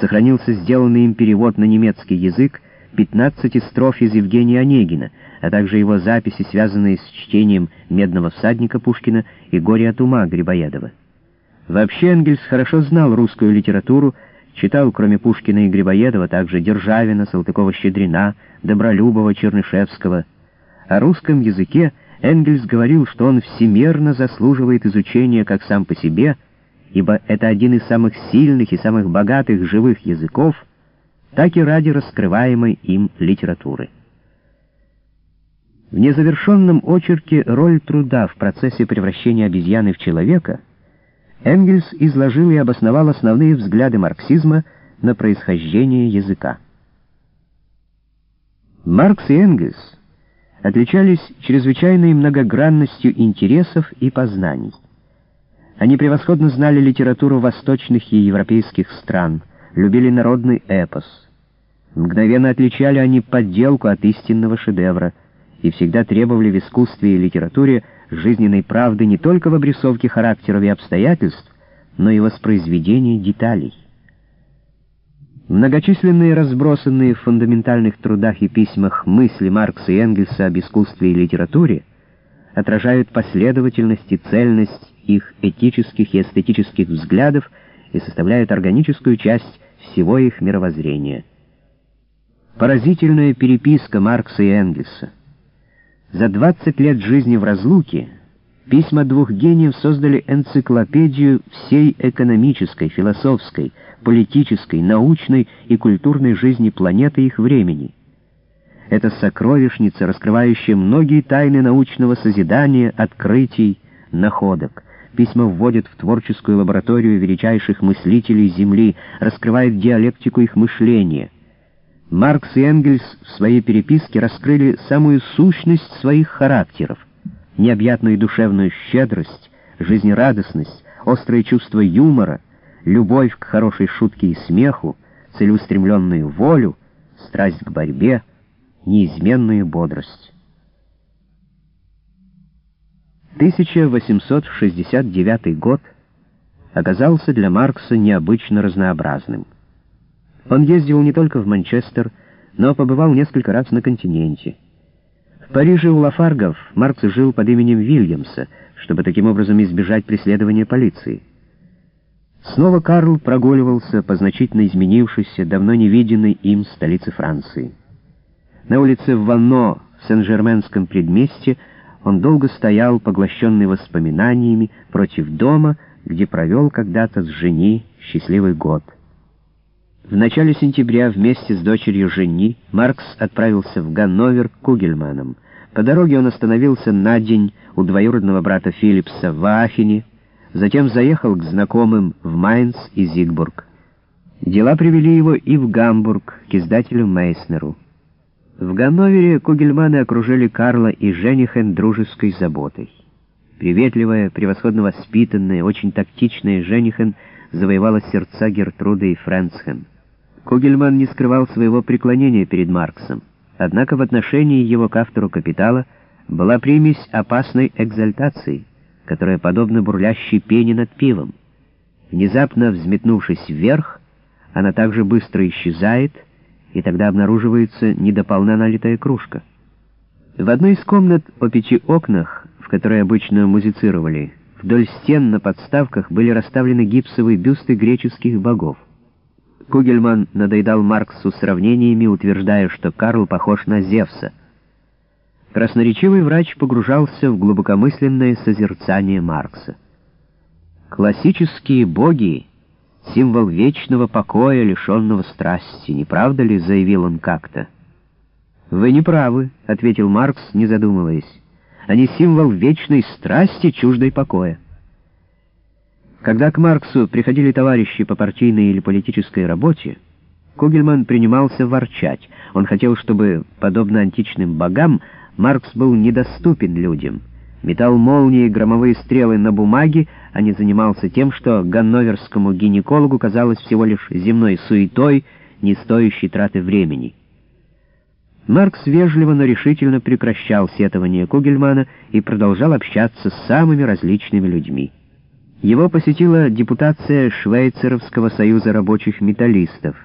Сохранился сделанный им перевод на немецкий язык 15 строф из Евгения Онегина, а также его записи, связанные с чтением «Медного всадника» Пушкина и «Горе от ума» Грибоедова. Вообще Энгельс хорошо знал русскую литературу, читал, кроме Пушкина и Грибоедова, также Державина, Салтыкова-Щедрина, Добролюбова, Чернышевского. О русском языке Энгельс говорил, что он всемерно заслуживает изучения как сам по себе, ибо это один из самых сильных и самых богатых живых языков, так и ради раскрываемой им литературы. В незавершенном очерке «Роль труда в процессе превращения обезьяны в человека» Энгельс изложил и обосновал основные взгляды марксизма на происхождение языка. Маркс и Энгельс отличались чрезвычайной многогранностью интересов и познаний. Они превосходно знали литературу восточных и европейских стран, любили народный эпос. Мгновенно отличали они подделку от истинного шедевра и всегда требовали в искусстве и литературе жизненной правды не только в обрисовке характеров и обстоятельств, но и воспроизведении деталей. Многочисленные разбросанные в фундаментальных трудах и письмах мысли Маркса и Энгельса об искусстве и литературе отражают последовательность и цельность их этических и эстетических взглядов и составляют органическую часть всего их мировоззрения. Поразительная переписка Маркса и Энгельса. За 20 лет жизни в разлуке письма двух гениев создали энциклопедию всей экономической, философской, политической, научной и культурной жизни планеты их времени. Это сокровищница, раскрывающая многие тайны научного созидания, открытий, находок. Письма вводят в творческую лабораторию величайших мыслителей Земли, раскрывает диалектику их мышления. Маркс и Энгельс в своей переписке раскрыли самую сущность своих характеров, необъятную душевную щедрость, жизнерадостность, острое чувство юмора — любовь к хорошей шутке и смеху, целеустремленную волю, страсть к борьбе, неизменную бодрость. 1869 год оказался для Маркса необычно разнообразным. Он ездил не только в Манчестер, но побывал несколько раз на континенте. В Париже у Лафаргов Маркс жил под именем Вильямса, чтобы таким образом избежать преследования полиции. Снова Карл прогуливался по значительно изменившейся, давно не виденной им столице Франции. На улице Ванно в Сен-Жерменском предместье он долго стоял, поглощенный воспоминаниями, против дома, где провел когда-то с жени счастливый год. В начале сентября вместе с дочерью жени Маркс отправился в Ганновер к Кугельманам. По дороге он остановился на день у двоюродного брата Филипса в Ахене, Затем заехал к знакомым в Майнц и Зигбург. Дела привели его и в Гамбург, к издателю Мейснеру. В Ганновере Кугельманы окружили Карла и Женихен дружеской заботой. Приветливая, превосходно воспитанная, очень тактичная Женихен завоевала сердца Гертруды и Фрэнсхен. Кугельман не скрывал своего преклонения перед Марксом, однако в отношении его к автору «Капитала» была примесь опасной экзальтации — которая подобна бурлящей пене над пивом. Внезапно взметнувшись вверх, она также быстро исчезает, и тогда обнаруживается недополна налитая кружка. В одной из комнат о пяти окнах, в которой обычно музицировали, вдоль стен на подставках были расставлены гипсовые бюсты греческих богов. Кугельман надоедал Марксу сравнениями, утверждая, что Карл похож на Зевса — красноречивый врач погружался в глубокомысленное созерцание Маркса. «Классические боги — символ вечного покоя, лишенного страсти, не правда ли?» — заявил он как-то. «Вы не правы», — ответил Маркс, не задумываясь. «Они символ вечной страсти, чуждой покоя». Когда к Марксу приходили товарищи по партийной или политической работе, Кугельман принимался ворчать. Он хотел, чтобы, подобно античным богам, Маркс был недоступен людям. Метал молнии и громовые стрелы на бумаге, а не занимался тем, что ганноверскому гинекологу казалось всего лишь земной суетой, не стоящей траты времени. Маркс вежливо, но решительно прекращал сетование Кугельмана и продолжал общаться с самыми различными людьми. Его посетила депутация Швейцаровского союза рабочих металлистов.